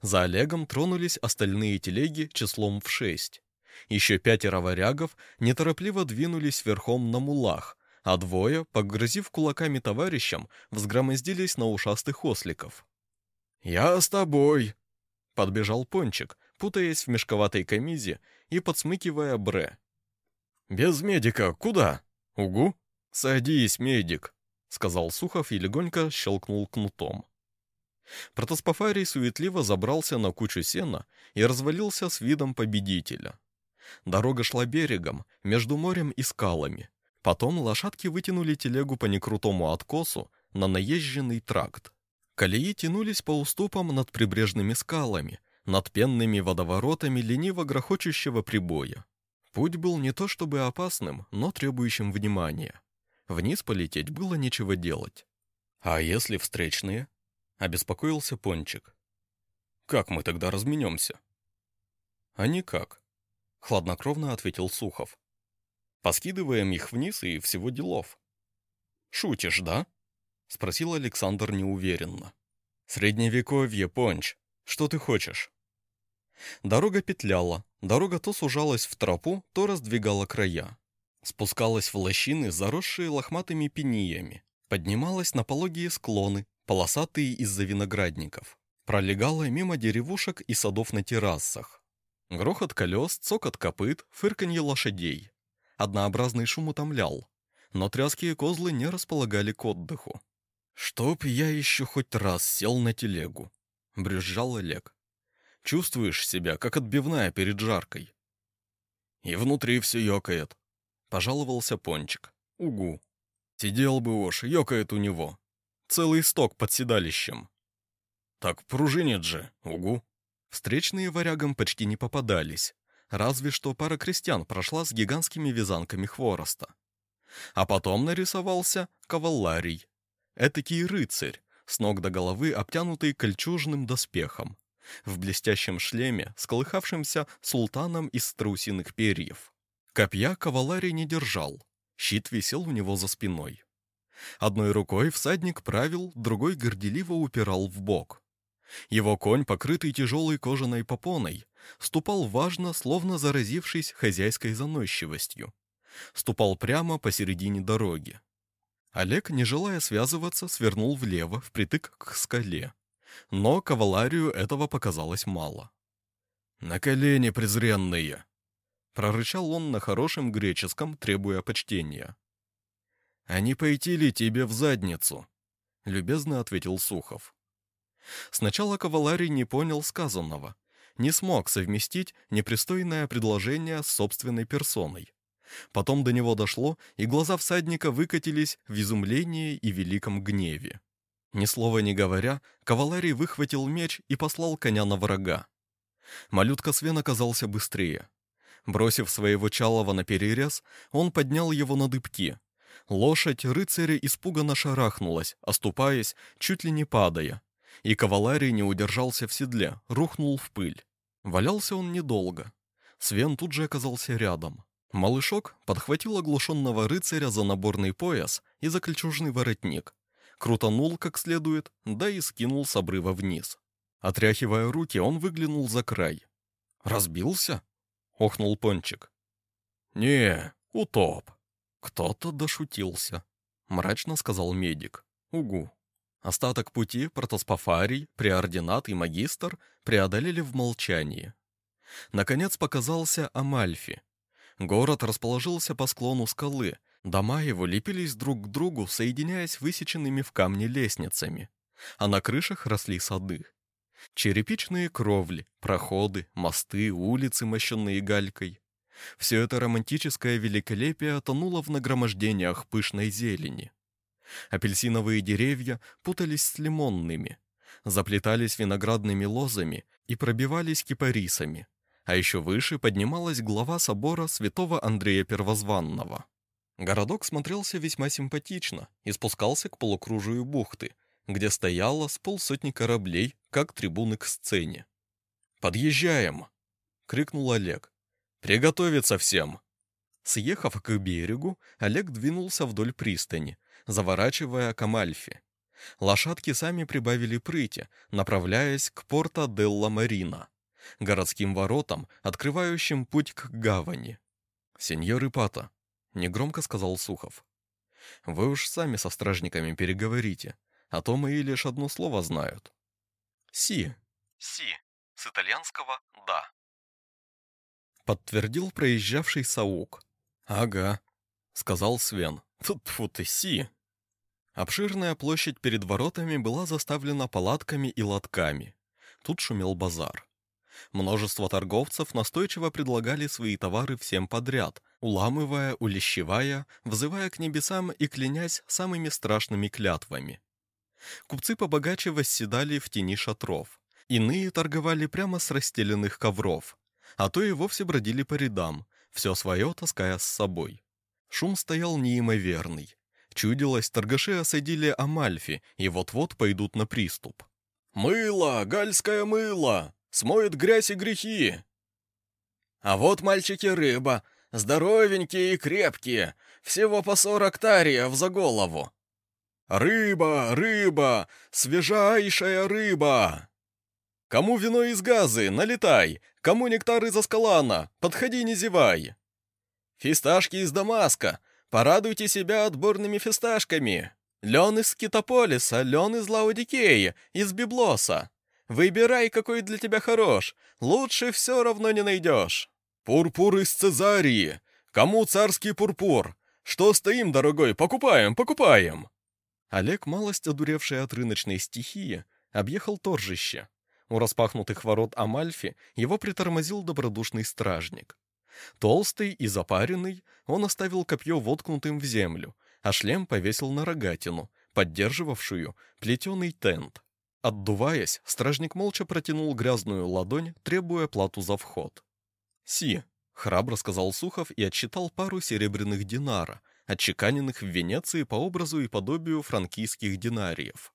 За Олегом тронулись остальные телеги числом в шесть. Еще пятеро варягов неторопливо двинулись верхом на мулах, а двое, погрозив кулаками товарищам, взгромоздились на ушастых осликов. «Я с тобой!» — подбежал Пончик, путаясь в мешковатой камизе и подсмыкивая бре. «Без медика куда? Угу? Садись, медик!» — сказал Сухов и легонько щелкнул кнутом. Протоспофарий суетливо забрался на кучу сена и развалился с видом победителя. Дорога шла берегом, между морем и скалами. Потом лошадки вытянули телегу по некрутому откосу на наезженный тракт. Колеи тянулись по уступам над прибрежными скалами, над пенными водоворотами лениво грохочущего прибоя. Путь был не то чтобы опасным, но требующим внимания. Вниз полететь было нечего делать. «А если встречные?» — обеспокоился Пончик. «Как мы тогда разменемся?» «А никак», — хладнокровно ответил Сухов. «Поскидываем их вниз и всего делов». «Шутишь, да?» — спросил Александр неуверенно. «Средневековье, Понч, что ты хочешь?» Дорога петляла, дорога то сужалась в тропу, то раздвигала края. Спускалась в лощины, заросшие лохматыми пиниями, поднималась на пологие склоны, полосатые из-за виноградников. Пролегала мимо деревушек и садов на террасах. Грохот колес, цокот копыт, фырканье лошадей. Однообразный шум утомлял, но тряские козлы не располагали к отдыху. «Чтоб я еще хоть раз сел на телегу», — брюзжал Олег. «Чувствуешь себя, как отбивная перед жаркой». «И внутри все ёкает», — пожаловался Пончик. «Угу. Сидел бы уж, ёкает у него. Целый сток под седалищем». «Так пружинит же, угу». Встречные варягам почти не попадались, разве что пара крестьян прошла с гигантскими вязанками хвороста. А потом нарисовался каваларий, Этакий рыцарь, с ног до головы обтянутый кольчужным доспехом, в блестящем шлеме, сколыхавшимся султаном из страусиных перьев. Копья каваларий не держал, щит висел у него за спиной. Одной рукой всадник правил, другой горделиво упирал в бок. Его конь, покрытый тяжелой кожаной попоной, ступал важно, словно заразившись хозяйской заносчивостью. Ступал прямо посередине дороги. Олег, не желая связываться, свернул влево, впритык к скале. Но каваларию этого показалось мало. «На колени, презренные!» Прорычал он на хорошем греческом, требуя почтения. «А не пойти ли тебе в задницу?» — любезно ответил Сухов. Сначала каваларий не понял сказанного, не смог совместить непристойное предложение с собственной персоной. Потом до него дошло, и глаза всадника выкатились в изумлении и великом гневе. Ни слова не говоря, кавалерий выхватил меч и послал коня на врага. Малютка Свен оказался быстрее. Бросив своего чалого на перерез, он поднял его на дыбки. Лошадь рыцаря испуганно шарахнулась, оступаясь, чуть ли не падая. И кавалерий не удержался в седле, рухнул в пыль. Валялся он недолго. Свен тут же оказался рядом. Малышок подхватил оглушенного рыцаря за наборный пояс и за кольчужный воротник, крутанул как следует, да и скинул с обрыва вниз. Отряхивая руки, он выглянул за край. «Разбился?» — охнул Пончик. «Не, утоп». «Кто-то дошутился», — мрачно сказал медик. «Угу». Остаток пути протоспофарий, преординат и магистр преодолели в молчании. Наконец показался Амальфи, Город расположился по склону скалы. Дома его лепились друг к другу, соединяясь высеченными в камне лестницами. А на крышах росли сады. Черепичные кровли, проходы, мосты, улицы, мощенные галькой. Все это романтическое великолепие тонуло в нагромождениях пышной зелени. Апельсиновые деревья путались с лимонными, заплетались виноградными лозами и пробивались кипарисами, а еще выше поднималась глава собора святого Андрея Первозванного. Городок смотрелся весьма симпатично и спускался к полукружию бухты, где стояло с полсотни кораблей, как трибуны к сцене. «Подъезжаем!» — крикнул Олег. «Приготовиться всем!» Съехав к берегу, Олег двинулся вдоль пристани, заворачивая к Амальфи. Лошадки сами прибавили прыти, направляясь к порта Делла Марина, городским воротам, открывающим путь к гавани. «Сеньор Ипата», — негромко сказал Сухов, — «вы уж сами со стражниками переговорите, а то мои лишь одно слово знают». «Си». «Си». С итальянского «да». Подтвердил проезжавший Саук. «Ага», — сказал Свен. «Тут-фу ты, Си». Обширная площадь перед воротами была заставлена палатками и лотками. Тут шумел базар. Множество торговцев настойчиво предлагали свои товары всем подряд, уламывая, улещевая, взывая к небесам и клянясь самыми страшными клятвами. Купцы побогаче восседали в тени шатров. Иные торговали прямо с расстеленных ковров, а то и вовсе бродили по рядам, все свое таская с собой. Шум стоял неимоверный. Чудилось, торгаши осадили Амальфи и вот-вот пойдут на приступ. «Мыло! Гальское мыло! Смоет грязь и грехи!» «А вот, мальчики, рыба! Здоровенькие и крепкие! Всего по сорок тариев за голову!» «Рыба! Рыба! Свежайшая рыба!» «Кому вино из газы? Налетай! Кому нектар из Аскалана? Подходи, не зевай!» «Фисташки из Дамаска! Порадуйте себя отборными фисташками! Лен из Китополиса, лен из Лаодикеи, из Библоса! Выбирай, какой для тебя хорош, лучше все равно не найдешь!» «Пурпур из Цезарии! Кому царский пурпур? Что стоим, дорогой, покупаем, покупаем!» Олег, малость одуревший от рыночной стихии, объехал торжище. У распахнутых ворот Амальфи его притормозил добродушный стражник. Толстый и запаренный, он оставил копье воткнутым в землю, а шлем повесил на рогатину, поддерживавшую плетеный тент. Отдуваясь, стражник молча протянул грязную ладонь, требуя плату за вход. «Си», — храбро сказал Сухов и отсчитал пару серебряных динара, отчеканенных в Венеции по образу и подобию франкийских динариев.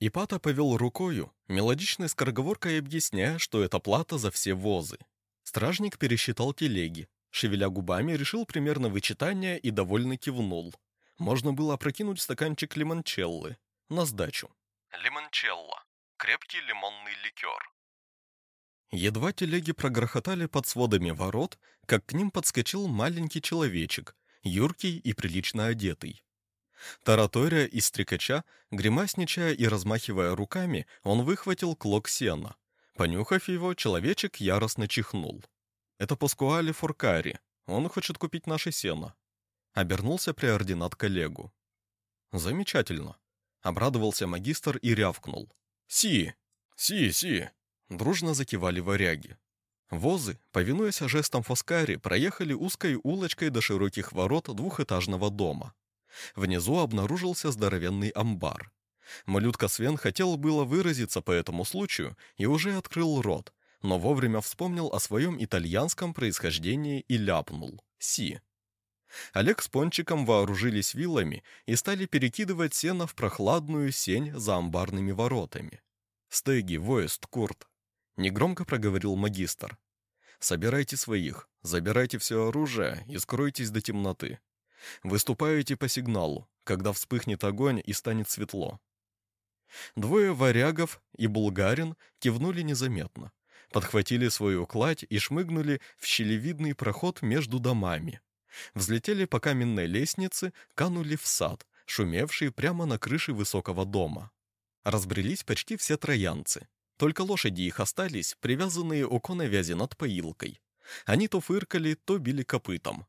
Ипата повел рукою, мелодичной скороговоркой объясняя, что это плата за все возы. Стражник пересчитал телеги, шевеля губами, решил примерно вычитание и довольно кивнул. Можно было опрокинуть стаканчик лимончеллы на сдачу. Лимончелло. Крепкий лимонный ликер. Едва телеги прогрохотали под сводами ворот, как к ним подскочил маленький человечек, юркий и прилично одетый. Таратория и стрекача, гримасничая и размахивая руками, он выхватил клок сена. Понюхав его, человечек яростно чихнул. «Это Паскуали Фуркари. Он хочет купить наше сено». Обернулся преординат коллегу. «Замечательно», — обрадовался магистр и рявкнул. «Си! Си, си!» Дружно закивали варяги. Возы, повинуясь жестам Фоскари, проехали узкой улочкой до широких ворот двухэтажного дома. Внизу обнаружился здоровенный амбар. Малютка Свен хотел было выразиться по этому случаю и уже открыл рот, но вовремя вспомнил о своем итальянском происхождении и ляпнул «Си». Олег с Пончиком вооружились вилами и стали перекидывать сено в прохладную сень за амбарными воротами. «Стеги, Воест, Курт», — негромко проговорил магистр. «Собирайте своих, забирайте все оружие и скройтесь до темноты. Выступаете по сигналу, когда вспыхнет огонь и станет светло. Двое варягов и булгарин кивнули незаметно, подхватили свою кладь и шмыгнули в щелевидный проход между домами. Взлетели по каменной лестнице, канули в сад, шумевший прямо на крыше высокого дома. Разбрелись почти все троянцы. Только лошади их остались, привязанные у коновязи над поилкой. Они то фыркали, то били копытом.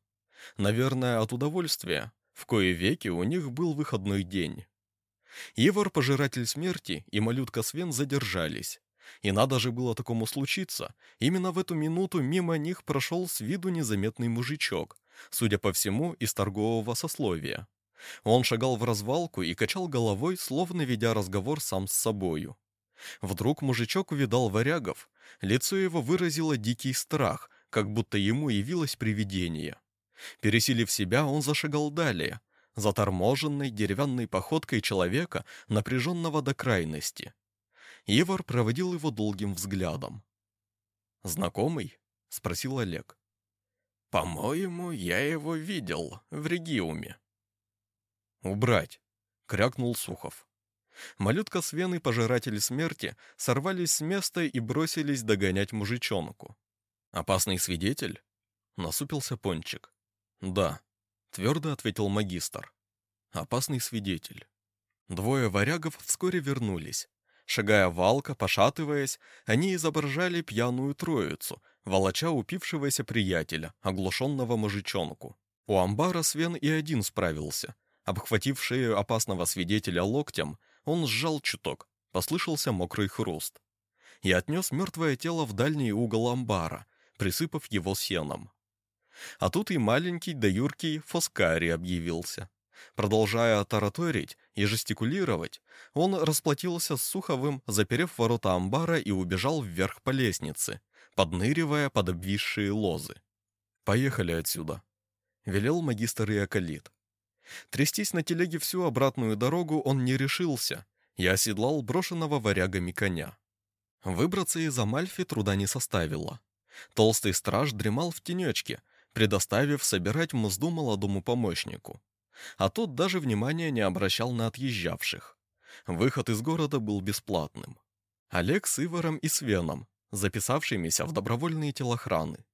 Наверное, от удовольствия. В кое веки у них был выходной день. Ивар, пожиратель смерти, и малютка Свен задержались. И надо же было такому случиться. Именно в эту минуту мимо них прошел с виду незаметный мужичок, судя по всему, из торгового сословия. Он шагал в развалку и качал головой, словно ведя разговор сам с собою. Вдруг мужичок увидал варягов, лицо его выразило дикий страх, как будто ему явилось привидение. Пересилив себя, он зашагал далее, заторможенной деревянной походкой человека, напряженного до крайности. Ивар проводил его долгим взглядом. «Знакомый?» — спросил Олег. «По-моему, я его видел в Региуме». «Убрать!» — крякнул Сухов. Малютка с Веной, пожиратели смерти, сорвались с места и бросились догонять мужичонку. «Опасный свидетель?» — насупился Пончик. «Да», — твердо ответил магистр. «Опасный свидетель». Двое варягов вскоре вернулись. Шагая валко, пошатываясь, они изображали пьяную троицу, волоча упившегося приятеля, оглушенного мужичонку. У амбара Свен и один справился. Обхватив шею опасного свидетеля локтем, он сжал чуток, послышался мокрый хруст. И отнес мертвое тело в дальний угол амбара, присыпав его сеном. А тут и маленький да юркий Фоскари объявился. Продолжая тараторить и жестикулировать, он расплатился с Суховым, заперев ворота амбара и убежал вверх по лестнице, подныривая под обвисшие лозы. «Поехали отсюда», — велел магистр Иоколит. Трястись на телеге всю обратную дорогу он не решился и оседлал брошенного варягами коня. Выбраться из Амальфи труда не составило. Толстый страж дремал в тенечке, предоставив собирать мзду молодому помощнику. А тот даже внимания не обращал на отъезжавших. Выход из города был бесплатным. Олег с Иваром и Свеном, записавшимися в добровольные телохраны.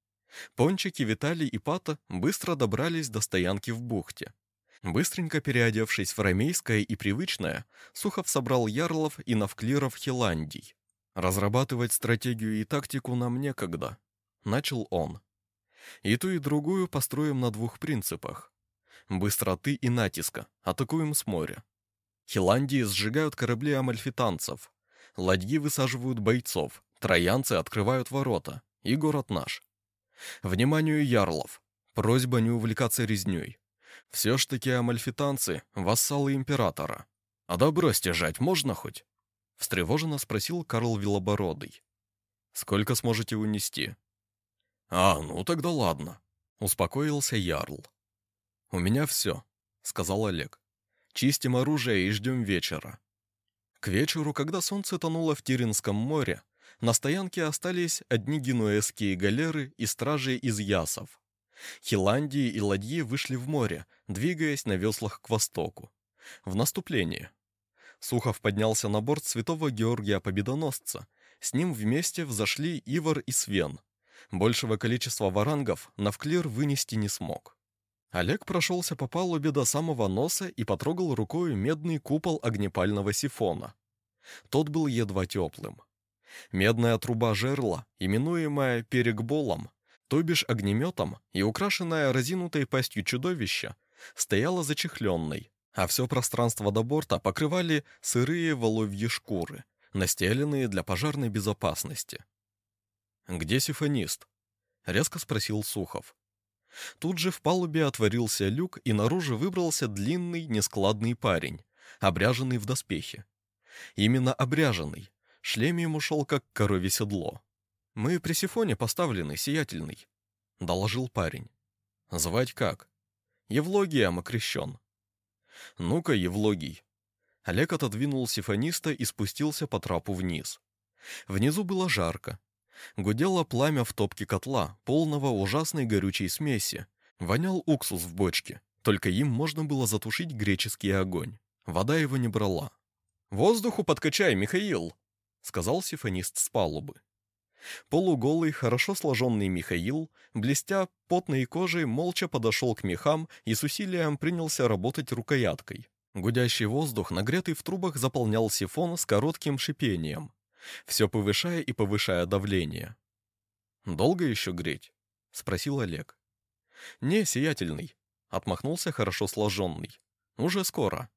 Пончики, Виталий и Пата быстро добрались до стоянки в бухте. Быстренько переодевшись в рамейское и привычное, Сухов собрал ярлов и навклиров Хиландий. «Разрабатывать стратегию и тактику нам некогда», — начал он. «И ту, и другую построим на двух принципах. Быстроты и натиска, атакуем с моря. Хиландии сжигают корабли амальфитанцев, ладьи высаживают бойцов, троянцы открывают ворота, и город наш. Вниманию ярлов, просьба не увлекаться резней, все ж таки амальфитанцы — вассалы императора. А добро стяжать можно хоть?» Встревоженно спросил Карл Вилобородый. «Сколько сможете унести?» «А, ну тогда ладно», — успокоился Ярл. «У меня все», — сказал Олег. «Чистим оружие и ждем вечера». К вечеру, когда солнце тонуло в Тиринском море, на стоянке остались одни генуэзские галеры и стражи из ясов. Хиландии и ладьи вышли в море, двигаясь на веслах к востоку. В наступление. Сухов поднялся на борт святого Георгия Победоносца. С ним вместе взошли Ивар и Свен. Большего количества варангов Навклир вынести не смог. Олег прошелся по палубе до самого носа и потрогал рукой медный купол огнепального сифона. Тот был едва теплым. Медная труба жерла, именуемая перегболом, то бишь огнеметом, и украшенная разинутой пастью чудовища, стояла зачехленной, а все пространство до борта покрывали сырые воловьи шкуры, настеленные для пожарной безопасности. «Где сифонист?» — резко спросил Сухов. Тут же в палубе отворился люк, и наружу выбрался длинный, нескладный парень, обряженный в доспехи. Именно обряженный, шлем ему шел как коровье седло. «Мы при сифоне поставлены, сиятельный», — доложил парень. «Звать как?» «Евлогием окрещен». «Ну-ка, Евлогий». Олег отодвинул сифониста и спустился по трапу вниз. Внизу было жарко. Гудело пламя в топке котла, полного ужасной горючей смеси. Вонял уксус в бочке, только им можно было затушить греческий огонь. Вода его не брала. «Воздуху подкачай, Михаил!» — сказал сифонист с палубы. Полуголый, хорошо сложенный Михаил, блестя потной кожей, молча подошел к мехам и с усилием принялся работать рукояткой. Гудящий воздух, нагретый в трубах, заполнял сифон с коротким шипением, все повышая и повышая давление. «Долго еще греть?» — спросил Олег. «Не, сиятельный», — отмахнулся хорошо сложенный. «Уже скоро».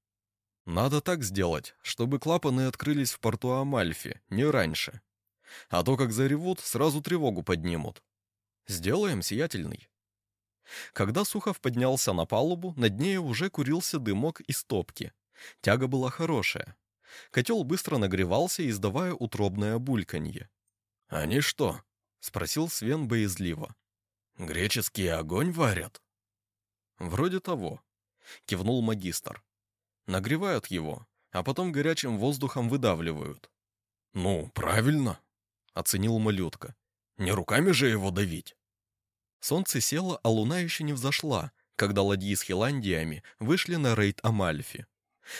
«Надо так сделать, чтобы клапаны открылись в порту Амальфи, не раньше», а то, как заревут, сразу тревогу поднимут. Сделаем, сиятельный. Когда Сухов поднялся на палубу, над ней уже курился дымок из топки. Тяга была хорошая. Котел быстро нагревался, издавая утробное бульканье. «Они что?» — спросил Свен боязливо. «Греческий огонь варят?» «Вроде того», — кивнул магистр. «Нагревают его, а потом горячим воздухом выдавливают». «Ну, правильно», — оценил малютка. «Не руками же его давить». Солнце село, а луна еще не взошла, когда ладьи с хиландиями вышли на рейд Амальфи.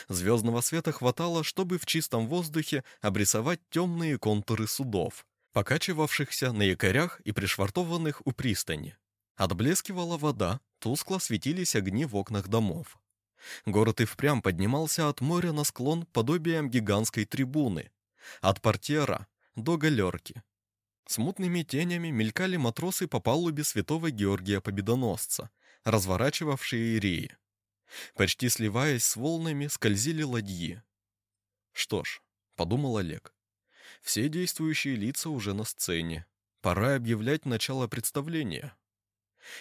Звездного света хватало, чтобы в чистом воздухе обрисовать темные контуры судов, покачивавшихся на якорях и пришвартованных у пристани. Отблескивала вода, тускло светились огни в окнах домов. Город и впрямь поднимался от моря на склон подобием гигантской трибуны, от портера до галерки. Смутными тенями мелькали матросы по палубе святого Георгия Победоносца, разворачивавшие реи. Почти сливаясь с волнами, скользили ладьи. «Что ж», — подумал Олег, — «все действующие лица уже на сцене. Пора объявлять начало представления».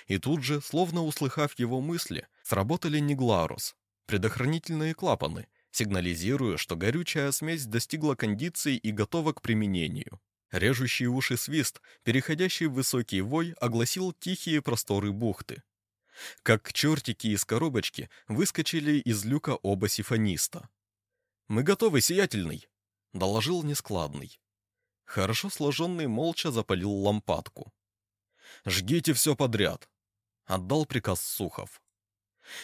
И тут же, словно услыхав его мысли, сработали Негларус, предохранительные клапаны, сигнализируя, что горючая смесь достигла кондиции и готова к применению. Режущий уши свист, переходящий в высокий вой, огласил тихие просторы бухты. Как чертики из коробочки выскочили из люка оба сифониста. «Мы готовы, сиятельный!» — доложил нескладный. Хорошо сложенный молча запалил лампадку. «Жгите все подряд!» — отдал приказ Сухов.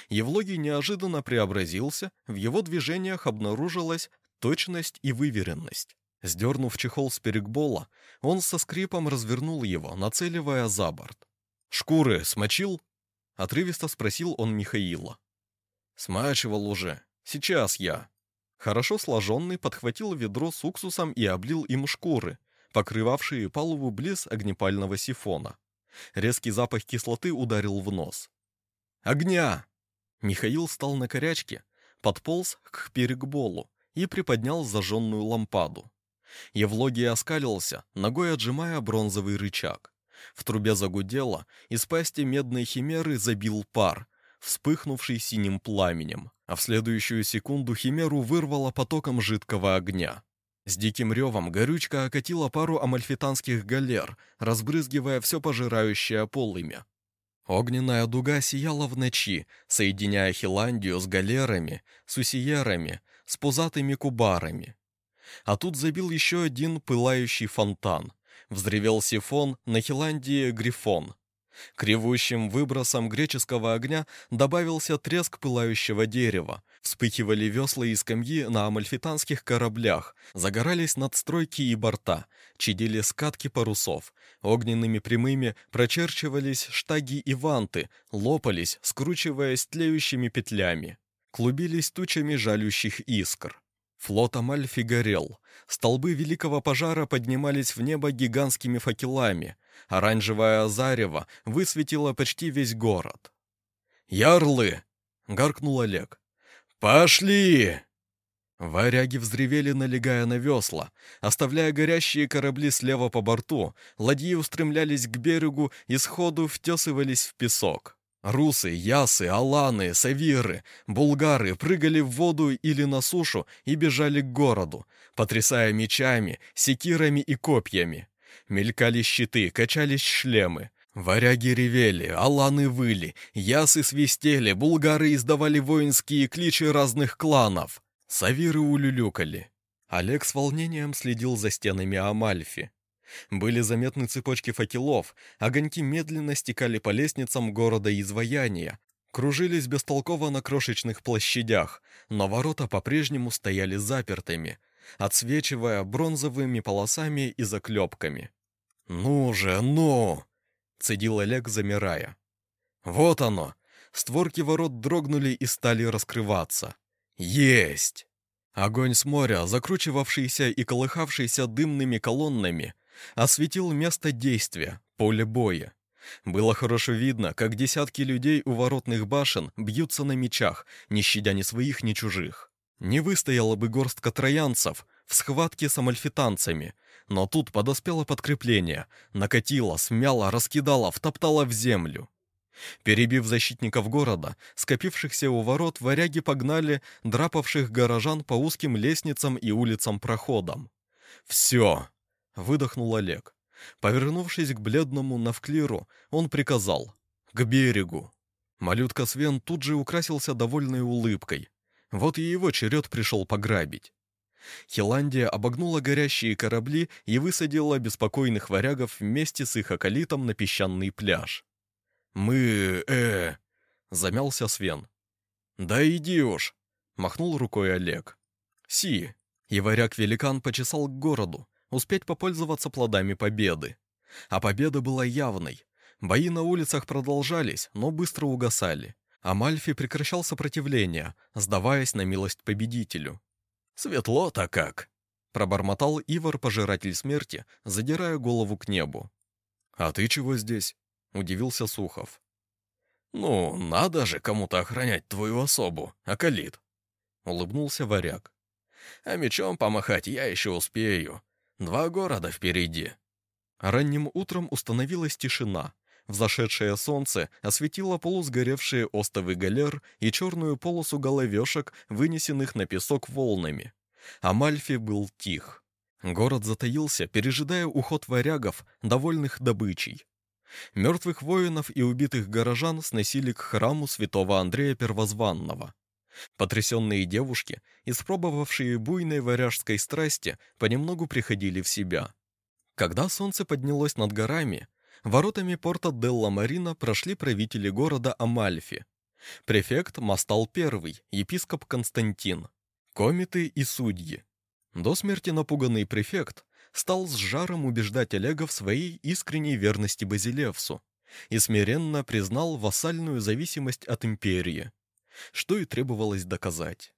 Евлогий неожиданно преобразился, в его движениях обнаружилась точность и выверенность. Сдернув чехол с перекбола, он со скрипом развернул его, нацеливая за борт. «Шкуры смочил?» — отрывисто спросил он Михаила. «Смачивал уже. Сейчас я». Хорошо сложенный подхватил ведро с уксусом и облил им шкуры, покрывавшие палубу близ огнепального сифона. Резкий запах кислоты ударил в нос. «Огня!» Михаил стал на корячке, подполз к перекболу и приподнял зажженную лампаду. Евлогий оскалился, ногой отжимая бронзовый рычаг. В трубе загудело, из пасти медной химеры забил пар, вспыхнувший синим пламенем, а в следующую секунду химеру вырвало потоком жидкого огня. С диким ревом горючка окатила пару амальфитанских галер, разбрызгивая все пожирающее полымя. Огненная дуга сияла в ночи, соединяя Хиландию с галерами, с усиерами, с пузатыми кубарами. А тут забил еще один пылающий фонтан. Взревел сифон, на Хиландии грифон. К ревущим выбросам греческого огня добавился треск пылающего дерева. Вспыхивали весла и скамьи на амальфитанских кораблях, загорались надстройки и борта, чадили скатки парусов. Огненными прямыми прочерчивались штаги и ванты, лопались, скручиваясь тлеющими петлями. Клубились тучами жалющих искр. Флот Амальфи горел. Столбы великого пожара поднимались в небо гигантскими факелами. Оранжевое зарево высветило почти весь город. «Ярлы!» — гаркнул Олег. «Пошли!» Варяги взревели, налегая на весла. Оставляя горящие корабли слева по борту, ладьи устремлялись к берегу и сходу втесывались в песок. Русы, ясы, аланы, савиры, булгары прыгали в воду или на сушу и бежали к городу, потрясая мечами, секирами и копьями. Мелькали щиты, качались шлемы. Варяги ревели, аланы выли, ясы свистели, булгары издавали воинские кличи разных кланов. Савиры улюлюкали. Олег с волнением следил за стенами Амальфи. Были заметны цепочки факелов, огоньки медленно стекали по лестницам города изваяния, кружились бестолково на крошечных площадях, но ворота по-прежнему стояли запертыми, отсвечивая бронзовыми полосами и заклепками. «Ну же, ну!» — цедил Олег, замирая. «Вот оно!» Створки ворот дрогнули и стали раскрываться. «Есть!» Огонь с моря, закручивавшийся и колыхавшийся дымными колоннами, осветил место действия, поле боя. Было хорошо видно, как десятки людей у воротных башен бьются на мечах, не щадя ни своих, ни чужих. Не выстояла бы горстка троянцев в схватке с амальфитанцами, но тут подоспело подкрепление, накатило, смяло, раскидало, втоптало в землю. Перебив защитников города, скопившихся у ворот, варяги погнали драпавших горожан по узким лестницам и улицам-проходам. «Все!» — выдохнул Олег. Повернувшись к бледному Навклиру, он приказал «К берегу!». Малютка Свен тут же украсился довольной улыбкой. Вот и его черед пришел пограбить. Хиландия обогнула горящие корабли и высадила беспокойных варягов вместе с их околитом на песчаный пляж. «Мы... э...» — замялся Свен. «Да иди уж!» — махнул рукой Олег. «Си!» И варяг-великан почесал к городу, успеть попользоваться плодами победы. А победа была явной. Бои на улицах продолжались, но быстро угасали. А Мальфи прекращал сопротивление, сдаваясь на милость победителю. «Светло-то как!» — пробормотал Ивар-пожиратель смерти, задирая голову к небу. «А ты чего здесь?» — удивился Сухов. «Ну, надо же кому-то охранять твою особу, Акалит!» — улыбнулся варяг. «А мечом помахать я еще успею. Два города впереди». Ранним утром установилась тишина. Взошедшее солнце осветило полусгоревшие остовы галер и черную полосу головешек, вынесенных на песок волнами. Амальфи был тих. Город затаился, пережидая уход варягов, довольных добычей. Мертвых воинов и убитых горожан сносили к храму святого Андрея Первозванного. Потрясенные девушки, испробовавшие буйной варяжской страсти, понемногу приходили в себя. Когда солнце поднялось над горами, Воротами порта Делла Марина прошли правители города Амальфи. Префект Мастал I, епископ Константин, комиты и судьи. До смерти напуганный префект стал с жаром убеждать Олега в своей искренней верности Базилевсу и смиренно признал вассальную зависимость от империи, что и требовалось доказать.